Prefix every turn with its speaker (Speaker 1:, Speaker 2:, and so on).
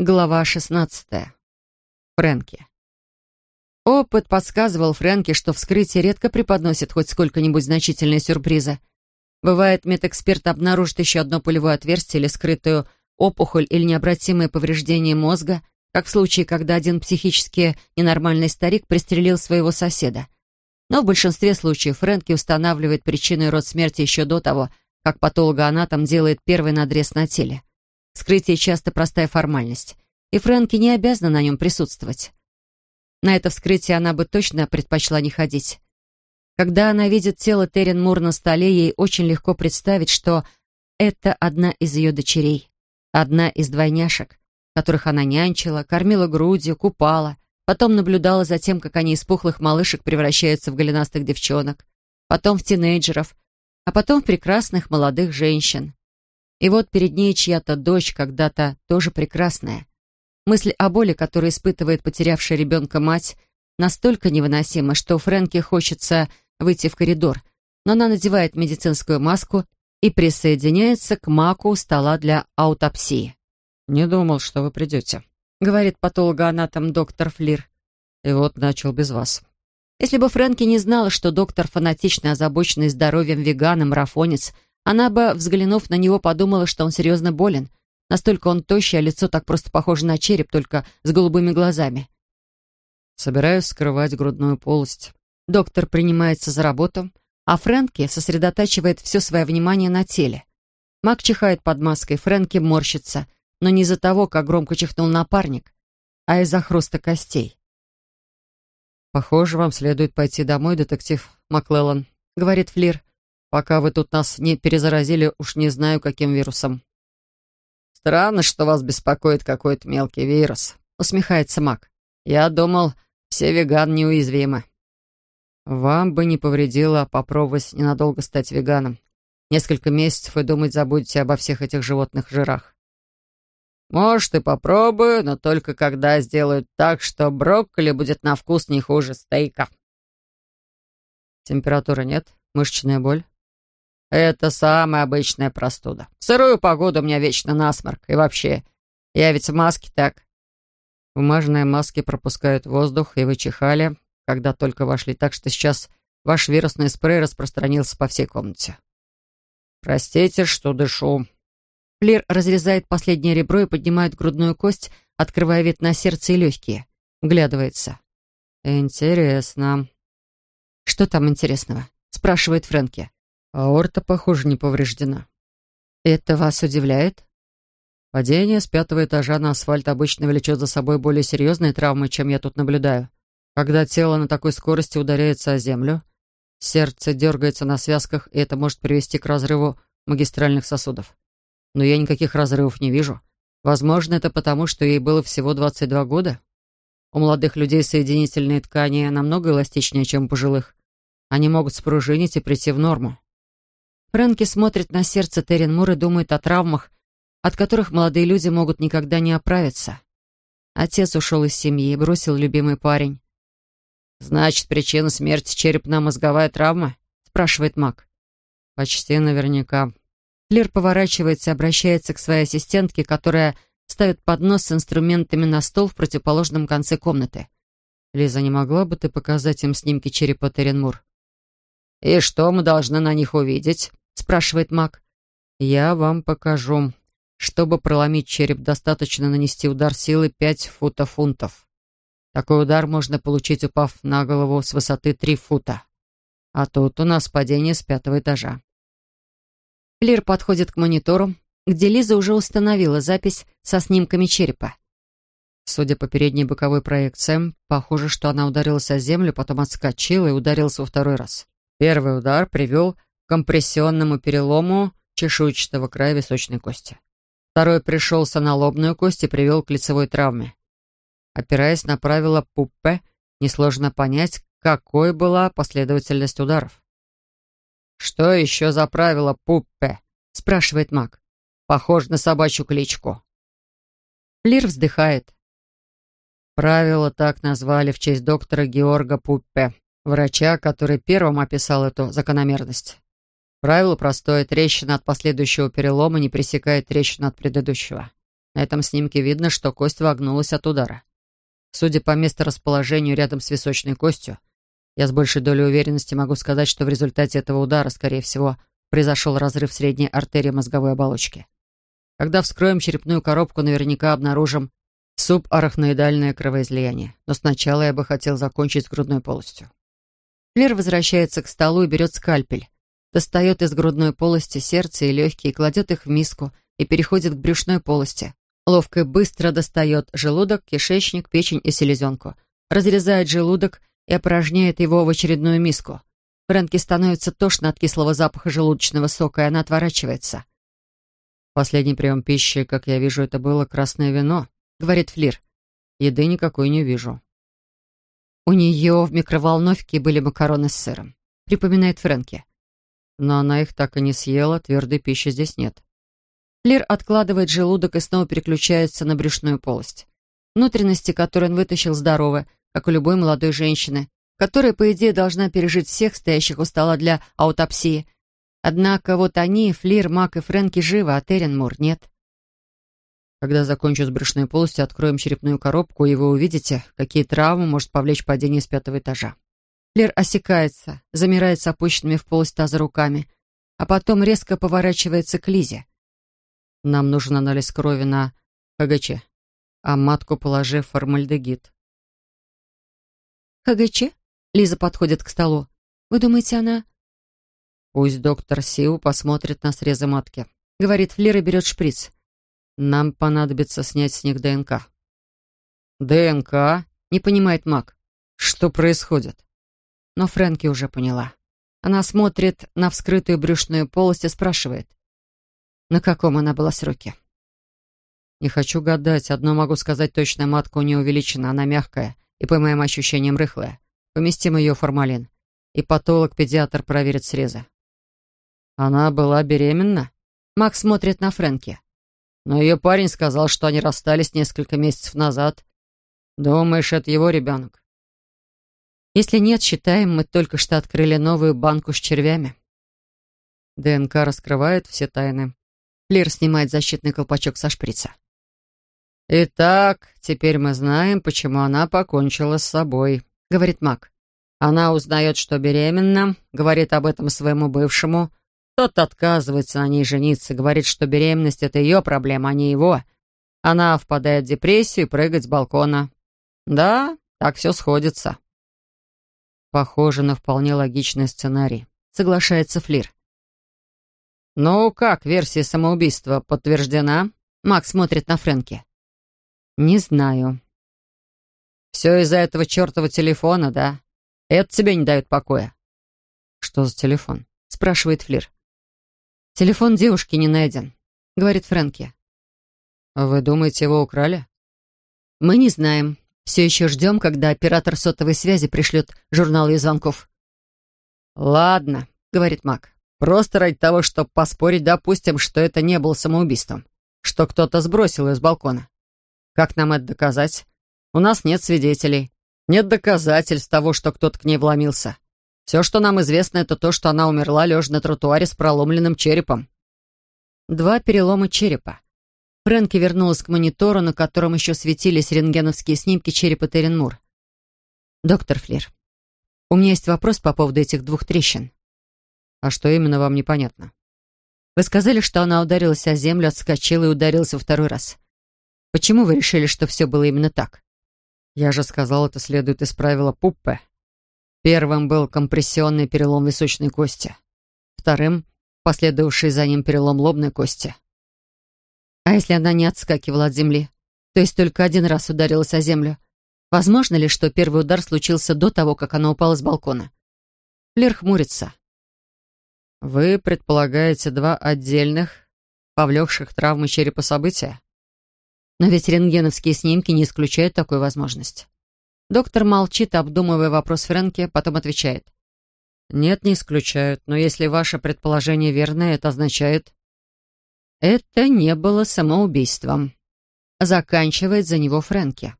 Speaker 1: Глава 16. Фрэнки. Опыт подсказывал Фрэнки, что вскрытие редко преподносит хоть сколько-нибудь значительные сюрпризы. Бывает, медэксперт обнаружит еще одно пулевое отверстие или скрытую опухоль или необратимое повреждение мозга, как в случае, когда один психически ненормальный старик пристрелил своего соседа. Но в большинстве случаев Фрэнки устанавливает причину и род смерти еще до того, как патологоанатом делает первый надрез на теле. Вскрытие часто простая формальность, и Фрэнки не обязана на нем присутствовать. На это вскрытие она бы точно предпочла не ходить. Когда она видит тело Террен Мур на столе, ей очень легко представить, что это одна из ее дочерей, одна из двойняшек, которых она нянчила, кормила грудью, купала, потом наблюдала за тем, как они из пухлых малышек превращаются в голенастых девчонок, потом в тинейджеров, а потом в прекрасных молодых женщин. И вот перед ней чья-то дочь, когда-то тоже прекрасная. Мысль о боли, которую испытывает потерявшая ребенка мать, настолько невыносима, что Фрэнке хочется выйти в коридор, но она надевает медицинскую маску и присоединяется к маку у стола для аутопсии.
Speaker 2: «Не думал, что вы придете», —
Speaker 1: говорит патологоанатом доктор Флир.
Speaker 2: «И вот начал без вас».
Speaker 1: Если бы Фрэнки не знала, что доктор фанатично озабоченный здоровьем веган и марафонец, она бы, взглянув на него, подумала, что он серьезно болен. Настолько он тощий, а лицо так просто похоже на череп, только с голубыми глазами.
Speaker 2: Собираюсь скрывать грудную полость.
Speaker 1: Доктор принимается за работу, а Фрэнки сосредотачивает все свое внимание на теле. Мак чихает под маской, Фрэнки морщится, но не из-за того, как громко чихнул напарник, а из-за хруста костей.
Speaker 2: «Похоже, вам следует пойти домой, детектив Маклеллан», — говорит Флир пока вы тут нас не перезаразили уж не знаю каким вирусом». «Странно, что вас беспокоит какой-то мелкий вирус», — усмехается Мак. «Я думал, все веган неуязвимы». «Вам бы не повредило попробовать ненадолго стать веганом. Несколько месяцев и думать забудете обо всех этих животных жирах». «Может, и попробую, но только когда сделают так, что брокколи будет на вкус не хуже стейка». «Температуры нет? Мышечная боль?» Это самая обычная простуда. В сырую погоду у меня вечно насморк. И вообще, я ведь в маске так. Бумажные маски пропускают воздух, и вы чихали, когда только вошли, так что сейчас ваш вирусный спрей распространился по всей комнате. Простите, что дышу. Флир разрезает последнее ребро и поднимает грудную кость, открывая вид на сердце и легкие. Вглядывается. Интересно. Что там интересного? Спрашивает Фрэнки. Аорта, похоже, не повреждена. Это вас удивляет? Падение с пятого этажа на асфальт обычно влечет за собой более серьезные травмы, чем я тут наблюдаю. Когда тело на такой скорости ударяется о землю, сердце дергается на связках, и это может привести к разрыву магистральных сосудов. Но я никаких разрывов не вижу. Возможно, это потому, что ей было всего 22 года. У молодых людей соединительные ткани намного эластичнее, чем у пожилых. Они могут спружинить и прийти в норму. Фрэнки смотрит на сердце Террин Мур и думает о травмах, от которых молодые люди могут никогда не оправиться. Отец ушел из семьи, бросил любимый парень. «Значит, причина смерти черепно-мозговая травма?» — спрашивает Мак. «Почти наверняка». Флир поворачивается и обращается к своей ассистентке, которая ставит поднос с инструментами на стол в противоположном конце комнаты. «Лиза, не могла бы ты показать им снимки черепа Теренмур?» «И что мы должны на них увидеть?» — спрашивает маг. «Я вам покажу. Чтобы проломить череп, достаточно нанести удар силы пять футов фунтов. Такой удар можно получить, упав на голову с высоты три фута. А тут у нас падение с пятого этажа». Флир подходит к монитору, где Лиза уже установила запись со снимками черепа. Судя по передней боковой проекции, похоже, что она ударилась о землю, потом отскочила и ударилась во второй раз. Первый удар привел компрессионному перелому чешуйчатого края височной кости. Второй пришелся на лобную кость и привел к лицевой травме. Опираясь на правила Пуппе, несложно понять, какой была последовательность ударов. «Что еще за правило Пуппе?» — спрашивает маг. «Похож на собачью кличку». Лир вздыхает. Правила так назвали в честь доктора Георга Пуппе, врача, который первым описал эту закономерность. Правило простое. Трещина от последующего перелома не пресекает трещину от предыдущего. На этом снимке видно, что кость вогнулась от удара. Судя по месторасположению рядом с височной костью, я с большей долей уверенности могу сказать, что в результате этого удара, скорее всего, произошел разрыв средней артерии мозговой оболочки. Когда вскроем черепную коробку, наверняка обнаружим субарахноидальное кровоизлияние. Но сначала я бы хотел закончить с грудной полостью.
Speaker 1: Флер возвращается к столу и берет скальпель. Достает из грудной полости сердце и легкие, кладет их в миску и переходит к брюшной полости. Ловко и быстро достает желудок, кишечник, печень и селезенку. Разрезает желудок и опорожняет его в очередную миску. Фрэнки становится тошно от кислого запаха желудочного сока, и она отворачивается.
Speaker 2: «Последний прием пищи, как я вижу, это было красное вино», — говорит Флир. «Еды никакой не вижу».
Speaker 1: «У нее в микроволновке были макароны с сыром», — припоминает Фрэнки.
Speaker 2: «Но она их так и не съела, твердой пищи здесь нет».
Speaker 1: Флир откладывает желудок и снова переключается на брюшную полость. Внутренности, которые он вытащил, здоровы, как у любой молодой женщины, которая, по идее, должна пережить всех стоящих у стола для аутопсии. Однако вот они, Флир, Мак и Фрэнки, живы, а Террен Мур нет.
Speaker 2: Когда закончу с брюшной полостью, откроем черепную коробку, и вы увидите, какие травмы может повлечь падение с пятого этажа.
Speaker 1: Флир осекается, замирает с опущенными в полость таза руками, а потом резко поворачивается к Лизе.
Speaker 2: Нам нужен анализ крови на ХГЧ, а матку положи формальдегид.
Speaker 1: «ХГЧ?» Лиза подходит к столу. «Вы думаете, она...»
Speaker 2: «Пусть доктор Сиу посмотрит на срезы матки», —
Speaker 1: говорит Флир и берет шприц.
Speaker 2: «Нам понадобится снять с них ДНК».
Speaker 1: «ДНК?» — не понимает Мак.
Speaker 2: «Что происходит?»
Speaker 1: Но Фрэнки уже поняла. Она смотрит на вскрытую брюшную полость и спрашивает. На каком она была сроке?
Speaker 2: Не хочу гадать. Одно могу сказать точно, матка у нее увеличена, она мягкая и, по моим ощущениям, рыхлая. Поместим ее в формалин. И патолог-педиатр проверит срезы. Она была беременна?
Speaker 1: Макс смотрит на Фрэнки.
Speaker 2: Но ее парень сказал, что они расстались несколько месяцев назад. Думаешь, это его ребенок?
Speaker 1: Если нет, считаем, мы только что открыли новую банку с червями.
Speaker 2: ДНК раскрывает все тайны.
Speaker 1: Флир снимает защитный колпачок со шприца.
Speaker 2: «Итак, теперь мы знаем, почему она покончила с собой», — говорит Мак. «Она узнает, что беременна, говорит об этом своему бывшему. Тот отказывается на ней жениться, говорит, что беременность — это ее проблема, а не его. Она впадает в депрессию и прыгает с балкона. Да, так все сходится». Похоже на вполне логичный сценарий, соглашается Флир. «Ну как, версия самоубийства подтверждена?»
Speaker 1: Макс смотрит на Фрэнки.
Speaker 2: «Не знаю». «Все из-за этого чертова телефона, да? Это тебе не дает покоя». «Что за телефон?» — спрашивает Флир.
Speaker 1: «Телефон девушки не найден», — говорит Фрэнки.
Speaker 2: «Вы думаете, его украли?»
Speaker 1: «Мы не знаем. Все еще ждем, когда оператор сотовой связи пришлет журнал ее звонков».
Speaker 2: «Ладно», — говорит Мак. «Просто ради того, чтобы поспорить, допустим, что это не было самоубийством, что кто-то сбросил ее с балкона. Как нам это доказать? У нас нет свидетелей. Нет доказательств того, что кто-то к ней вломился. Все, что нам известно, это то, что она умерла, лежа на тротуаре с проломленным черепом.
Speaker 1: Два перелома черепа. Фрэнки вернулась к монитору, на котором еще светились рентгеновские снимки черепа Мур. «Доктор Флир, у меня есть вопрос по поводу этих двух трещин».
Speaker 2: «А что именно вам непонятно?»
Speaker 1: «Вы сказали, что она ударилась о землю, отскочила и ударилась во второй раз. Почему вы решили, что все было именно так?
Speaker 2: Я же сказал, это следует из правила Пуппе. Первым был компрессионный перелом височной кости. Вторым — последовавший за ним перелом лобной кости.
Speaker 1: А если она не отскакивала от земли? То есть только один раз ударилась о землю? Возможно ли, что первый удар случился до того, как она упала с балкона? Флер хмурится.
Speaker 2: Вы предполагаете два отдельных, повлекших травмы черепа события?
Speaker 1: Но ведь рентгеновские снимки не исключают такую возможность. Доктор молчит, обдумывая вопрос Фрэнки, потом отвечает.
Speaker 2: «Нет, не исключают, но если ваше предположение верное, это означает...»
Speaker 1: «Это не было самоубийством», — заканчивает за него Фрэнки.